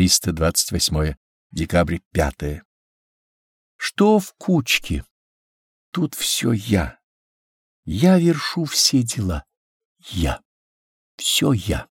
328 декабрь 5 Что в кучке? Тут все я. Я вершу все дела. Я. Все я.